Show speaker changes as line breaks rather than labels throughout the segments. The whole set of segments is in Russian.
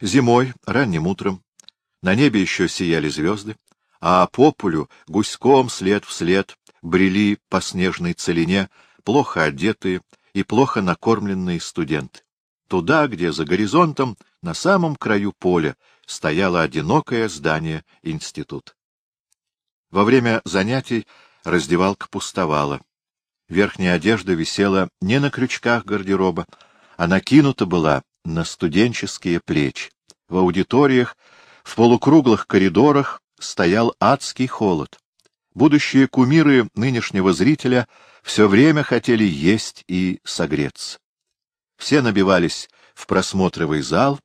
Зимой, ранним утром, на небе еще сияли звезды, а по полю гуськом след в след брели по снежной целине плохо одетые и плохо накормленные студенты. Туда, где за горизонтом, на самом краю поля, стояло одинокое здание института. Во время занятий раздевалка пустовала. Верхняя одежда висела не на крючках гардероба, а накинута была на студенческие плечи. В аудиториях, в полукруглых коридорах стоял адский холод. Будущие кумиры нынешнего зрителя все время хотели есть и согреться. Все набивались в просмотровый зал,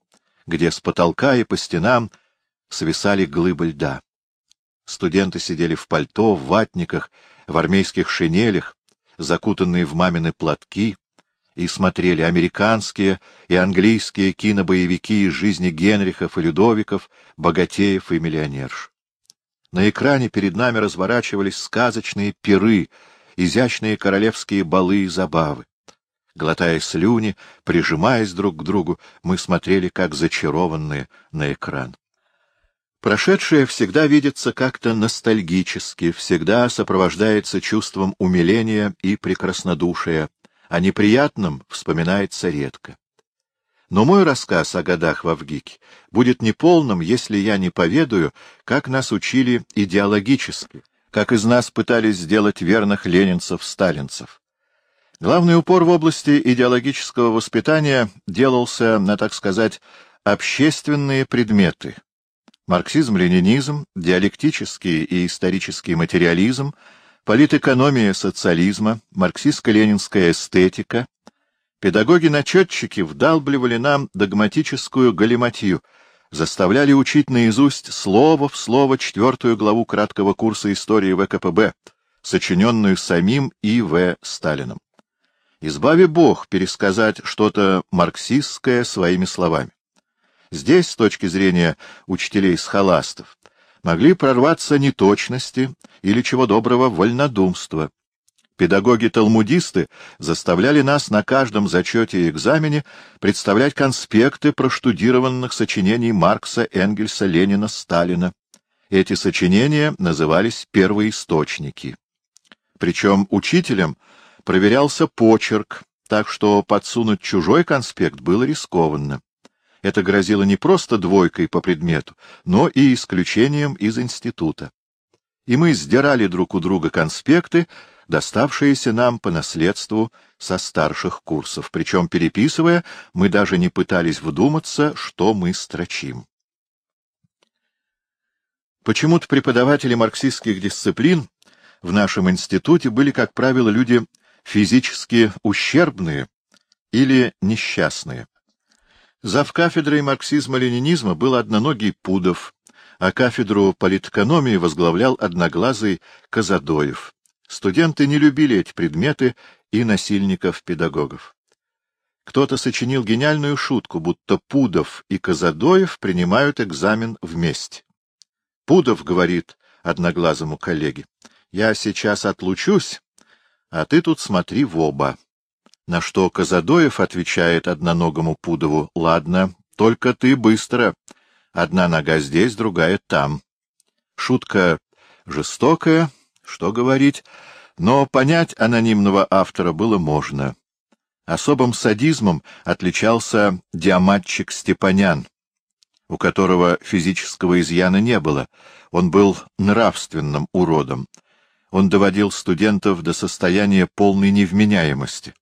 где с потолка и по стенам свисали глыбы льда. Студенты сидели в пальто, в ватниках, в армейских шинелях, закутанные в мамины платки, и смотрели американские и английские кинобоевики из жизни Генрихов и Людовиков, богатеев и миллионерш. На экране перед нами разворачивались сказочные пиры, изящные королевские балы и забавы. Глотая слюни, прижимаясь друг к другу, мы смотрели, как зачарованные, на экран. Прошедшее всегда видится как-то ностальгически, всегда сопровождается чувством умиления и прекраснодушия, а неприятном вспоминается редко. Но мой рассказ о годах в Авгике будет неполным, если я не поведаю, как нас учили идеологически, как из нас пытались сделать верных ленинцев-сталинцев. Главный упор в области идеологического воспитания делался на, так сказать, общественные предметы, марксизм-ленинизм, диалектический и исторический материализм, политэкономия социализма, марксистско-ленинская эстетика, педагоги-начетчики вдалбливали нам догматическую галиматью, заставляли учить наизусть слово в слово четвертую главу краткого курса истории ВКПБ, сочиненную самим И.В. Сталином. Избави Бог пересказать что-то марксистское своими словами. Здесь, с точки зрения учителей-схоластов, могли прорваться неточности или, чего доброго, вольнодумства. Педагоги-талмудисты заставляли нас на каждом зачете и экзамене представлять конспекты проштудированных сочинений Маркса, Энгельса, Ленина, Сталина. Эти сочинения назывались первоисточники. Причем учителем проверялся почерк, так что подсунуть чужой конспект было рискованно. Это грозило не просто двойкой по предмету, но и исключением из института. И мы сдирали друг у друга конспекты, доставшиеся нам по наследству со старших курсов, причем, переписывая, мы даже не пытались вдуматься, что мы строчим. Почему-то преподаватели марксистских дисциплин в нашем институте были, как правило, люди физически ущербные или несчастные. Зав кафедрой марксизма-ленинизма был одноногий Пудов, а кафедру политэкономии возглавлял одноглазый Казадоев. Студенты не любили эти предметы и насильников-педагогов. Кто-то сочинил гениальную шутку, будто Пудов и Казадоев принимают экзамен вместе. Пудов говорит одноглазому коллеге, «Я сейчас отлучусь, а ты тут смотри в оба». На что Казадоев отвечает одноногому Пудову, — Ладно, только ты быстро. Одна нога здесь, другая там. Шутка жестокая, что говорить, но понять анонимного автора было можно. Особым садизмом отличался диаматчик Степанян, у которого физического изъяна не было, он был нравственным уродом. Он доводил студентов до состояния полной невменяемости.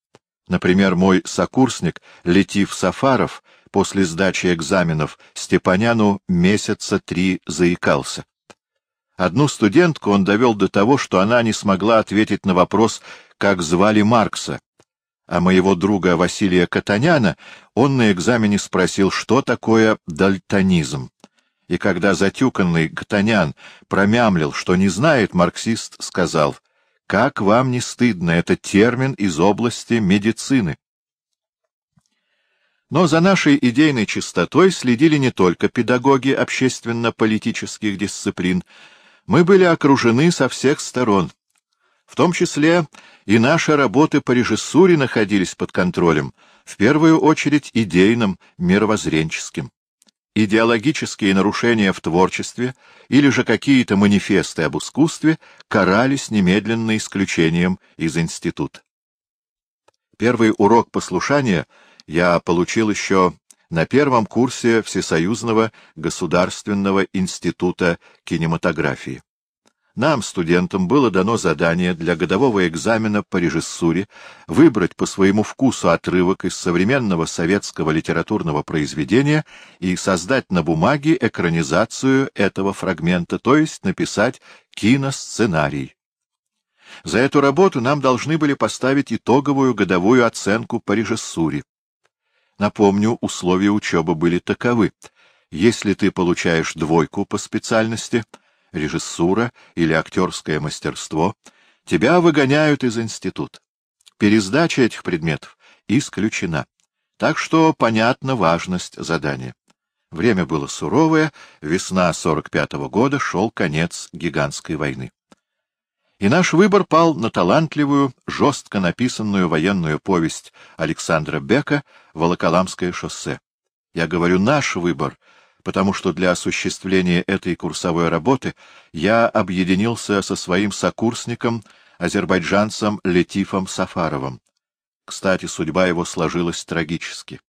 Например, мой сокурсник Летив Сафаров после сдачи экзаменов Степаняну месяца три заикался. Одну студентку он довел до того, что она не смогла ответить на вопрос, как звали Маркса, а моего друга Василия Катаняна он на экзамене спросил, что такое дальтонизм. И когда затюканный Катанян промямлил, что не знает, марксист сказал — как вам не стыдно? Это термин из области медицины. Но за нашей идейной чистотой следили не только педагоги общественно-политических дисциплин. Мы были окружены со всех сторон. В том числе и наши работы по режиссуре находились под контролем, в первую очередь идейным, мировоззренческим. Идеологические нарушения в творчестве или же какие-то манифесты об искусстве карались немедленно исключением из института. Первый урок послушания я получил еще на первом курсе Всесоюзного государственного института кинематографии. Нам, студентам, было дано задание для годового экзамена по режиссуре выбрать по своему вкусу отрывок из современного советского литературного произведения и создать на бумаге экранизацию этого фрагмента, то есть написать киносценарий. За эту работу нам должны были поставить итоговую годовую оценку по режиссуре. Напомню, условия учебы были таковы. Если ты получаешь двойку по специальности — режиссура или актерское мастерство, тебя выгоняют из института. Пересдача этих предметов исключена. Так что понятна важность задания. Время было суровое, весна 45-го года, шел конец гигантской войны. И наш выбор пал на талантливую, жестко написанную военную повесть Александра Бека «Волоколамское шоссе». Я говорю «наш выбор», потому что для осуществления этой курсовой работы я объединился со своим сокурсником, азербайджанцем Летифом Сафаровым. Кстати, судьба его сложилась трагически.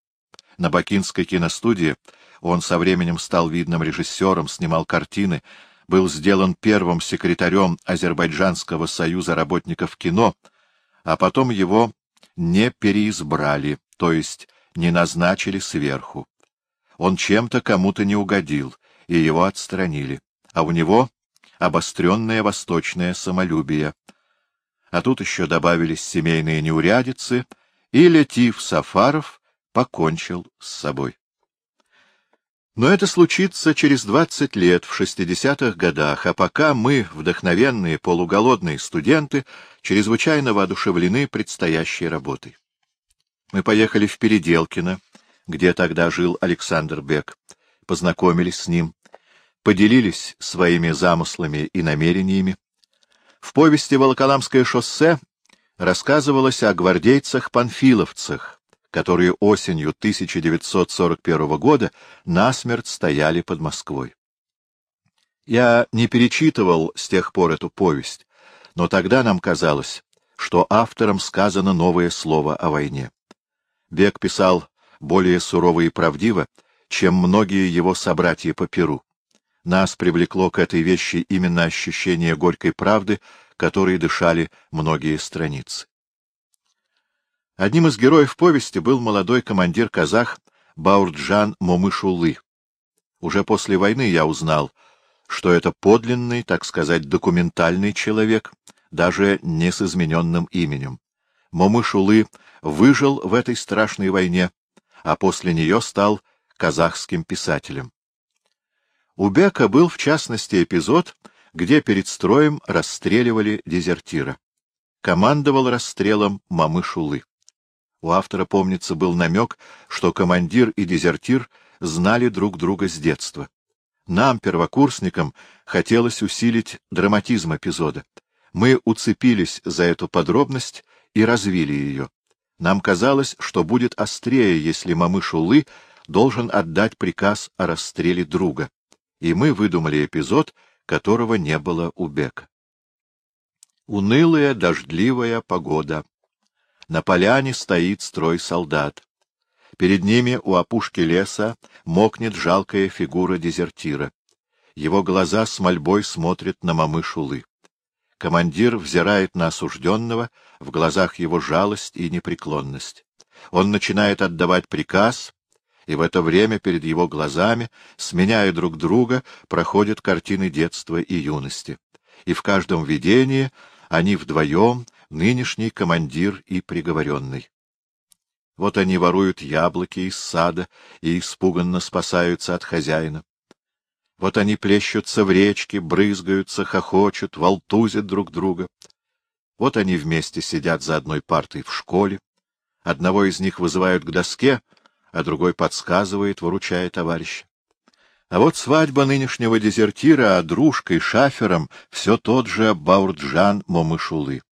На Бакинской киностудии он со временем стал видным режиссером, снимал картины, был сделан первым секретарем Азербайджанского союза работников кино, а потом его не переизбрали, то есть не назначили сверху. Он чем-то кому-то не угодил, и его отстранили. А у него обостренное восточное самолюбие. А тут еще добавились семейные неурядицы, и Летив Сафаров покончил с собой. Но это случится через двадцать лет, в шестидесятых годах, а пока мы, вдохновенные полуголодные студенты, чрезвычайно воодушевлены предстоящей работой. Мы поехали в Переделкино, где тогда жил Александр Бек, познакомились с ним, поделились своими замыслами и намерениями. В повести «Волоколамское шоссе» рассказывалось о гвардейцах-панфиловцах, которые осенью 1941 года насмерть стояли под Москвой. Я не перечитывал с тех пор эту повесть, но тогда нам казалось, что автором сказано новое слово о войне. Бек писал более сурово и правдиво, чем многие его собратья по Перу. Нас привлекло к этой вещи именно ощущение горькой правды, которой дышали многие страницы. Одним из героев повести был молодой командир-казах Баурджан Момышулы. Уже после войны я узнал, что это подлинный, так сказать, документальный человек, даже не с измененным именем. Момышулы выжил в этой страшной войне а после нее стал казахским писателем. У Бека был, в частности, эпизод, где перед строем расстреливали дезертира. Командовал расстрелом Мамышулы. У автора, помнится, был намек, что командир и дезертир знали друг друга с детства. Нам, первокурсникам, хотелось усилить драматизм эпизода. Мы уцепились за эту подробность и развили ее. Нам казалось, что будет острее, если Мамышулы должен отдать приказ о расстреле друга, и мы выдумали эпизод, которого не было у Бека. Унылая дождливая погода. На поляне стоит строй солдат. Перед ними у опушки леса мокнет жалкая фигура дезертира. Его глаза с мольбой смотрят на Мамышулы. Командир взирает на осужденного, в глазах его жалость и непреклонность. Он начинает отдавать приказ, и в это время перед его глазами, сменяя друг друга, проходят картины детства и юности. И в каждом видении они вдвоем, нынешний командир и приговоренный. Вот они воруют яблоки из сада и испуганно спасаются от хозяина. Вот они плещутся в речке, брызгаются, хохочут, волтузят друг друга. Вот они вместе сидят за одной партой в школе. Одного из них вызывают к доске, а другой подсказывает, выручая товарища. А вот свадьба нынешнего дезертира, а дружкой, шафером, все тот же Баурджан Момышулы.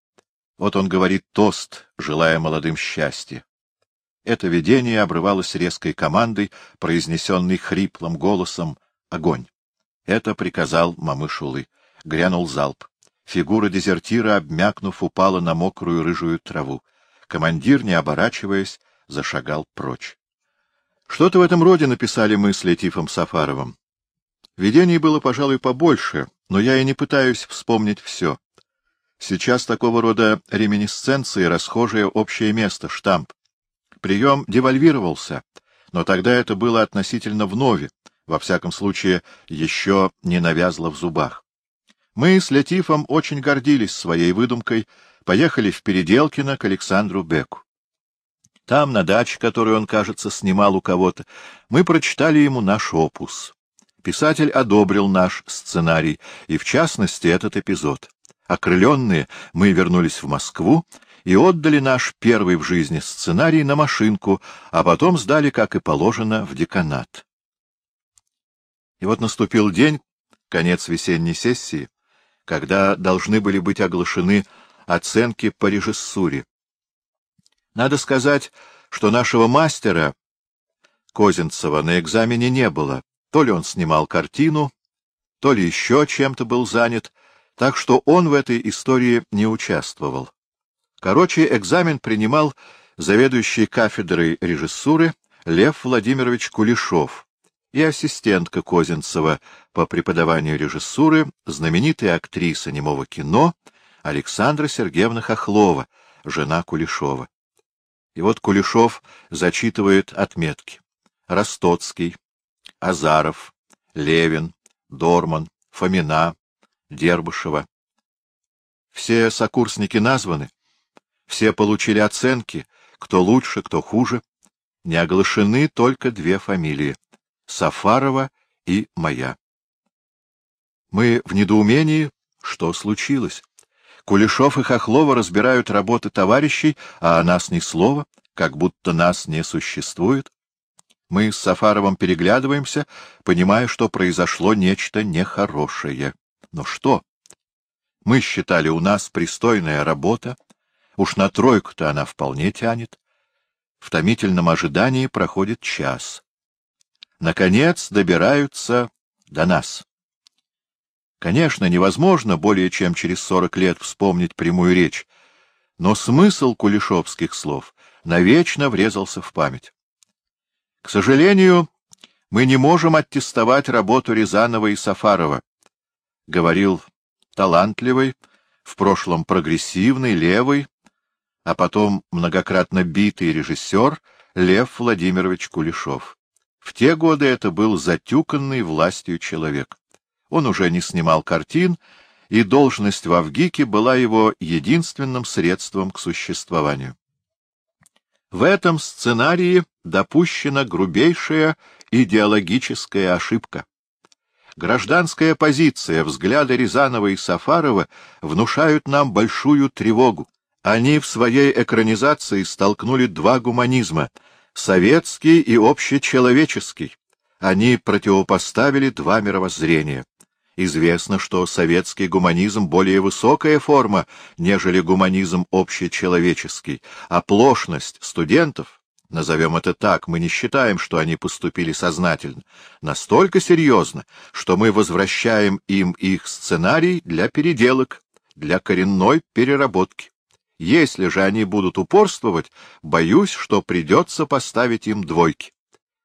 Вот он говорит тост, желая молодым счастья. Это видение обрывалось резкой командой, произнесенной хриплым голосом «Огонь!». Это приказал Мамышулы. Грянул залп. Фигура дезертира, обмякнув, упала на мокрую рыжую траву. Командир, не оборачиваясь, зашагал прочь. Что-то в этом роде написали мы с Летифом Сафаровым. Видений было, пожалуй, побольше, но я и не пытаюсь вспомнить все. Сейчас такого рода реминисценции — расхожее общее место, штамп. Прием девальвировался, но тогда это было относительно вновь, во всяком случае, еще не навязло в зубах. Мы с Летифом очень гордились своей выдумкой, поехали в Переделкино к Александру Беку. Там, на даче, которую он, кажется, снимал у кого-то, мы прочитали ему наш опус. Писатель одобрил наш сценарий, и, в частности, этот эпизод. Окрыленные, мы вернулись в Москву и отдали наш первый в жизни сценарий на машинку, а потом сдали, как и положено, в деканат. И вот наступил день, конец весенней сессии, когда должны были быть оглашены оценки по режиссуре. Надо сказать, что нашего мастера Козинцева на экзамене не было. То ли он снимал картину, то ли еще чем-то был занят, так что он в этой истории не участвовал. Короче, экзамен принимал заведующий кафедрой режиссуры Лев Владимирович Кулешов, и ассистентка Козинцева по преподаванию режиссуры, знаменитая актриса немого кино Александра Сергеевна Хохлова, жена Кулешова. И вот Кулешов зачитывает отметки. Ростоцкий, Азаров, Левин, Дорман, Фомина, Дербышева. Все сокурсники названы, все получили оценки, кто лучше, кто хуже. Не оглашены только две фамилии Сафарова и моя. Мы в недоумении, что случилось. Кулешов и Хохлова разбирают работы товарищей, а о нас ни слова, как будто нас не существует. Мы с Сафаровым переглядываемся, понимая, что произошло нечто нехорошее. Но что? Мы считали, у нас пристойная работа, уж на тройку-то она вполне тянет. В томительном ожидании проходит час наконец добираются до нас. Конечно, невозможно более чем через сорок лет вспомнить прямую речь, но смысл кулешовских слов навечно врезался в память. К сожалению, мы не можем аттестовать работу Рязанова и Сафарова, — говорил талантливый, в прошлом прогрессивный, левый, а потом многократно битый режиссер Лев Владимирович Кулешов. В те годы это был затюканный властью человек. Он уже не снимал картин, и должность в Авгике была его единственным средством к существованию. В этом сценарии допущена грубейшая идеологическая ошибка. Гражданская позиция, взгляды Рязанова и Сафарова внушают нам большую тревогу. Они в своей экранизации столкнули два гуманизма — советский и общечеловеческий. Они противопоставили два мировоззрения. Известно, что советский гуманизм более высокая форма, нежели гуманизм общечеловеческий, а плошность студентов, назовем это так, мы не считаем, что они поступили сознательно, настолько серьезно, что мы возвращаем им их сценарий для переделок, для коренной переработки. Если же они будут упорствовать, боюсь, что придется поставить им двойки.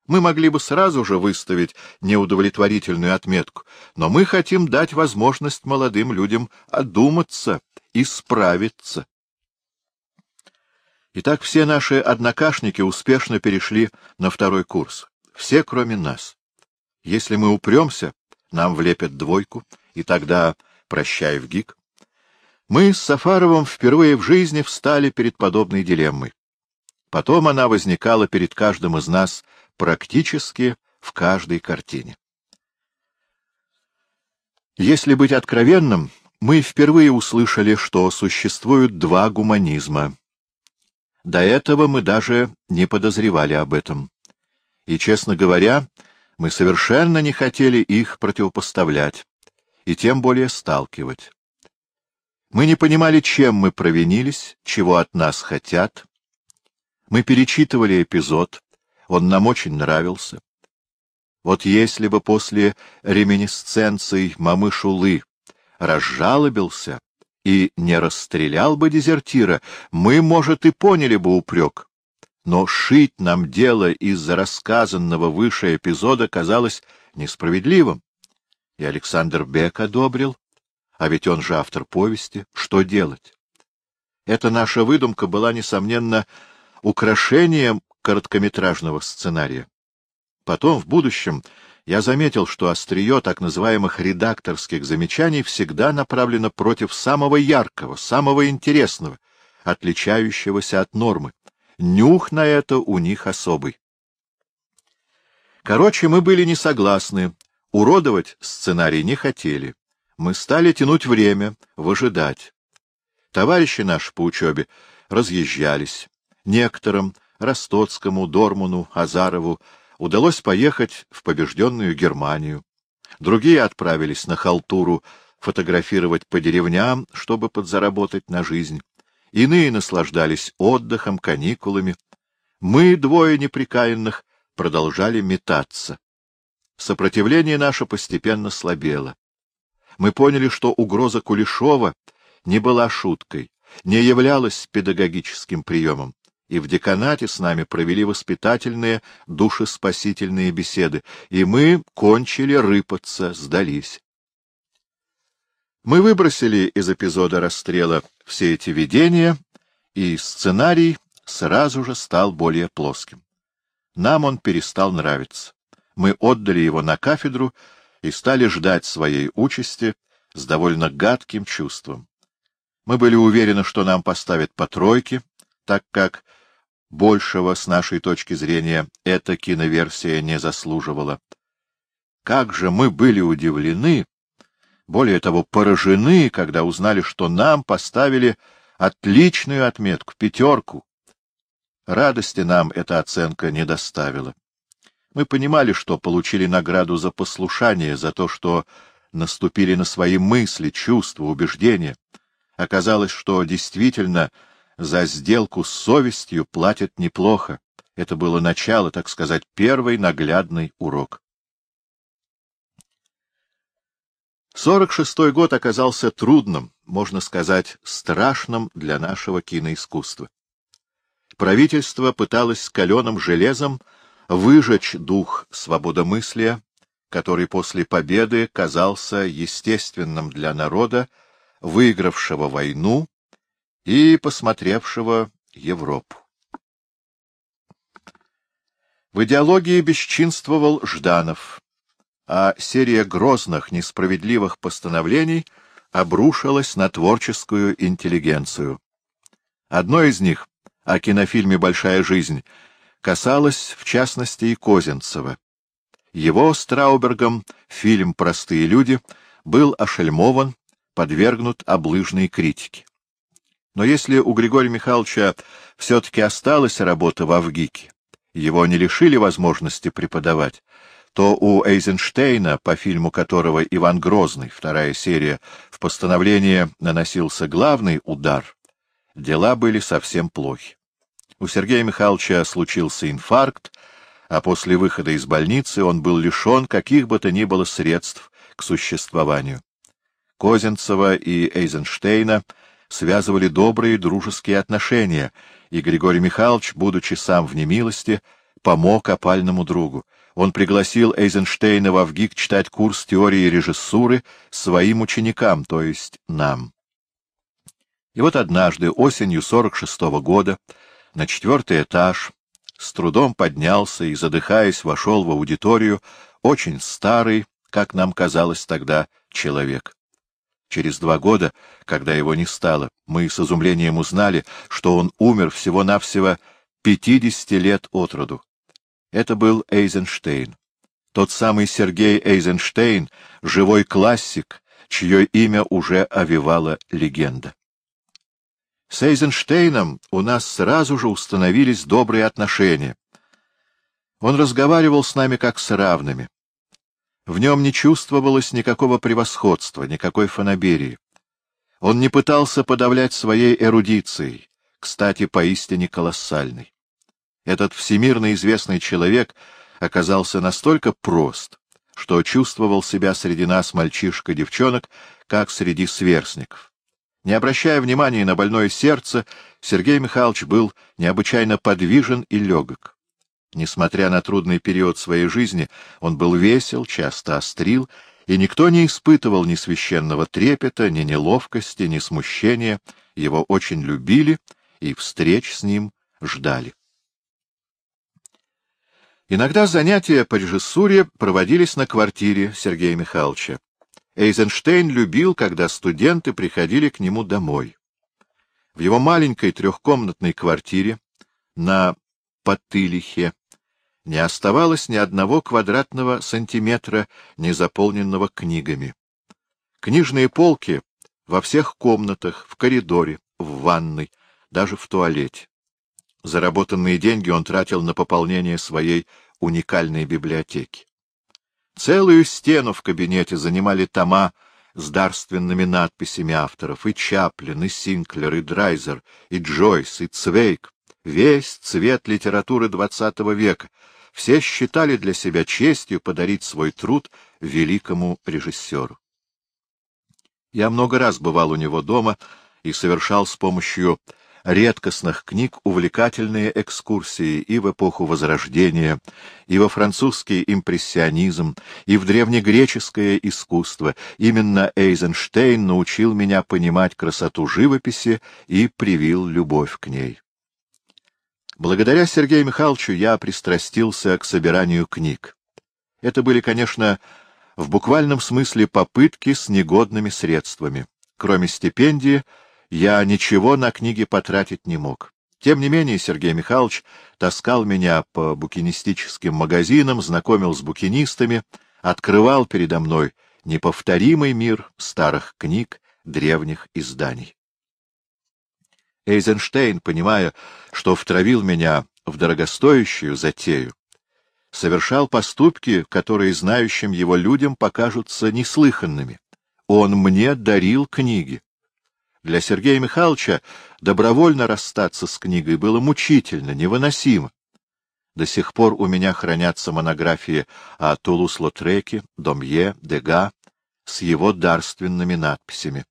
Мы могли бы сразу же выставить неудовлетворительную отметку, но мы хотим дать возможность молодым людям одуматься, исправиться. Итак, все наши однокашники успешно перешли на второй курс. Все, кроме нас. Если мы упремся, нам влепят двойку, и тогда прощай в ГИК. Мы с Сафаровым впервые в жизни встали перед подобной дилеммой. Потом она возникала перед каждым из нас практически в каждой картине. Если быть откровенным, мы впервые услышали, что существуют два гуманизма. До этого мы даже не подозревали об этом. И, честно говоря, мы совершенно не хотели их противопоставлять, и тем более сталкивать. Мы не понимали, чем мы провинились, чего от нас хотят. Мы перечитывали эпизод, он нам очень нравился. Вот если бы после реминисценций Мамышулы разжалобился и не расстрелял бы дезертира, мы, может, и поняли бы упрек. Но шить нам дело из-за рассказанного выше эпизода казалось несправедливым. И Александр Бек одобрил, а ведь он же автор повести. Что делать? Эта наша выдумка была, несомненно, украшением короткометражного сценария. Потом, в будущем, я заметил, что острие так называемых редакторских замечаний всегда направлено против самого яркого, самого интересного, отличающегося от нормы. Нюх на это у них особый. Короче, мы были не согласны, уродовать сценарий не хотели. Мы стали тянуть время, выжидать. Товарищи наши по учебе разъезжались. Некоторым Ростоцкому, Дормуну, Азарову удалось поехать в побежденную Германию. Другие отправились на халтуру фотографировать по деревням, чтобы подзаработать на жизнь. Иные наслаждались отдыхом, каникулами. Мы, двое неприкаянных, продолжали метаться. Сопротивление наше постепенно слабело. Мы поняли, что угроза Кулешова не была шуткой, не являлась педагогическим приемом и в деканате с нами провели воспитательные, душеспасительные беседы, и мы кончили рыпаться, сдались. Мы выбросили из эпизода расстрела все эти видения, и сценарий сразу же стал более плоским. Нам он перестал нравиться. Мы отдали его на кафедру и стали ждать своей участи с довольно гадким чувством. Мы были уверены, что нам поставят по тройке, так как большего, с нашей точки зрения, эта киноверсия не заслуживала. Как же мы были удивлены, более того, поражены, когда узнали, что нам поставили отличную отметку, пятерку. Радости нам эта оценка не доставила. Мы понимали, что получили награду за послушание, за то, что наступили на свои мысли, чувства, убеждения. Оказалось, что действительно за сделку с совестью платят неплохо. Это было начало, так сказать, первый наглядный урок. Сорок шестой год оказался трудным, можно сказать, страшным для нашего киноискусства. Правительство пыталось каленым железом выжечь дух свободомыслия, который после победы казался естественным для народа, выигравшего войну и посмотревшего Европу. В идеологии бесчинствовал Жданов, а серия грозных, несправедливых постановлений обрушилась на творческую интеллигенцию. Одно из них, о кинофильме «Большая жизнь», касалось, в частности, и Козинцева. Его Страубергом фильм «Простые люди» был ошельмован, подвергнут облыжной критике. Но если у Григория Михайловича все-таки осталась работа в Авгике, его не лишили возможности преподавать, то у Эйзенштейна, по фильму которого «Иван Грозный», вторая серия, в постановлении наносился главный удар, дела были совсем плохи. У Сергея Михайловича случился инфаркт, а после выхода из больницы он был лишен каких бы то ни было средств к существованию. Козинцева и Эйзенштейна — связывали добрые дружеские отношения, и Григорий Михайлович, будучи сам в немилости, помог опальному другу. Он пригласил Эйзенштейна в Авгик читать курс теории режиссуры своим ученикам, то есть нам. И вот однажды, осенью 46-го года, на четвертый этаж, с трудом поднялся и, задыхаясь, вошел в аудиторию очень старый, как нам казалось тогда, человек. Через два года, когда его не стало, мы с изумлением узнали, что он умер всего-навсего пятидесяти лет от роду. Это был Эйзенштейн. Тот самый Сергей Эйзенштейн, живой классик, чье имя уже овивала легенда. С Эйзенштейном у нас сразу же установились добрые отношения. Он разговаривал с нами как с равными. В нем не чувствовалось никакого превосходства, никакой фанаберии. Он не пытался подавлять своей эрудицией, кстати, поистине колоссальной. Этот всемирно известный человек оказался настолько прост, что чувствовал себя среди нас мальчишка-девчонок, как среди сверстников. Не обращая внимания на больное сердце, Сергей Михайлович был необычайно подвижен и легок. Несмотря на трудный период своей жизни, он был весел, часто острил, и никто не испытывал ни священного трепета, ни неловкости, ни смущения. Его очень любили и встреч с ним ждали. Иногда занятия по режиссуре проводились на квартире Сергея Михайловича. Эйзенштейн любил, когда студенты приходили к нему домой. В его маленькой трехкомнатной квартире на Потылихе не оставалось ни одного квадратного сантиметра, не заполненного книгами. Книжные полки во всех комнатах, в коридоре, в ванной, даже в туалете. Заработанные деньги он тратил на пополнение своей уникальной библиотеки. Целую стену в кабинете занимали тома с дарственными надписями авторов и Чаплин, и Синклер, и Драйзер, и Джойс, и Цвейк. Весь цвет литературы XX века. Все считали для себя честью подарить свой труд великому режиссеру. Я много раз бывал у него дома и совершал с помощью редкостных книг увлекательные экскурсии и в эпоху Возрождения, и во французский импрессионизм, и в древнегреческое искусство. Именно Эйзенштейн научил меня понимать красоту живописи и привил любовь к ней. Благодаря Сергею Михайловичу я пристрастился к собиранию книг. Это были, конечно, в буквальном смысле попытки с негодными средствами. Кроме стипендии, я ничего на книги потратить не мог. Тем не менее Сергей Михайлович таскал меня по букинистическим магазинам, знакомил с букинистами, открывал передо мной неповторимый мир старых книг, древних изданий. Эйзенштейн, понимая, что втравил меня в дорогостоящую затею, совершал поступки, которые знающим его людям покажутся неслыханными. Он мне дарил книги. Для Сергея Михайловича добровольно расстаться с книгой было мучительно, невыносимо. До сих пор у меня хранятся монографии о Тулус-Лотреке, Домье, Дега с его дарственными надписями.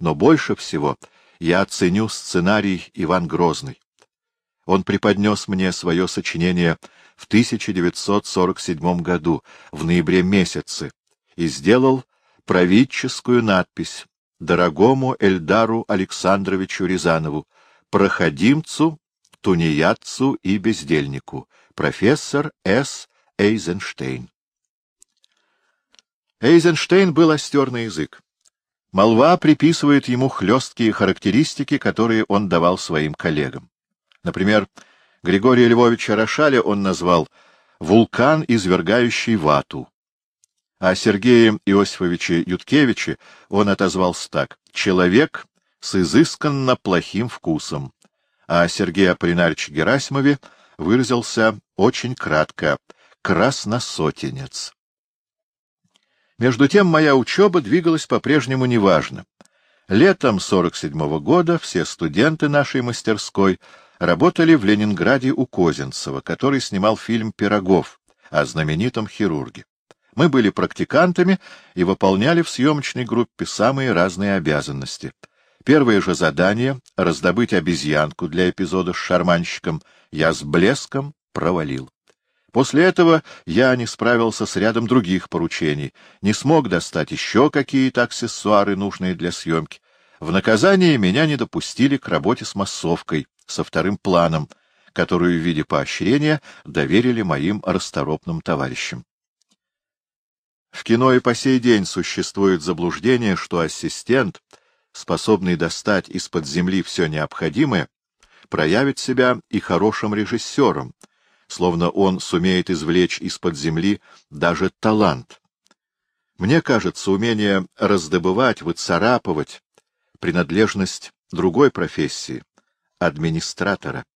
Но больше всего я ценю сценарий Иван Грозный. Он преподнес мне свое сочинение в 1947 году, в ноябре месяце, и сделал правительскую надпись дорогому Эльдару Александровичу Рязанову, проходимцу, тунеядцу и бездельнику, профессор С. Эйзенштейн. Эйзенштейн был остер на язык. Молва приписывает ему хлесткие характеристики, которые он давал своим коллегам. Например, Григория Львовича Рошаля он назвал «вулкан, извергающий вату», а Сергеем Иосифовиче Юткевиче он отозвался так — человек с изысканно плохим вкусом, а Сергей Аполлинарьевич Герасимове выразился очень кратко — красносотенец. Между тем моя учеба двигалась по-прежнему неважно. Летом 47 -го года все студенты нашей мастерской работали в Ленинграде у Козинцева, который снимал фильм «Пирогов» о знаменитом хирурге. Мы были практикантами и выполняли в съемочной группе самые разные обязанности. Первое же задание — раздобыть обезьянку для эпизода с шарманщиком — я с блеском провалил. После этого я не справился с рядом других поручений, не смог достать еще какие-то аксессуары, нужные для съемки. В наказание меня не допустили к работе с массовкой, со вторым планом, которую в виде поощрения доверили моим расторопным товарищам. В кино и по сей день существует заблуждение, что ассистент, способный достать из-под земли все необходимое, проявит себя и хорошим режиссером, словно он сумеет извлечь из-под земли даже талант. Мне кажется, умение раздобывать, выцарапывать — принадлежность другой профессии — администратора.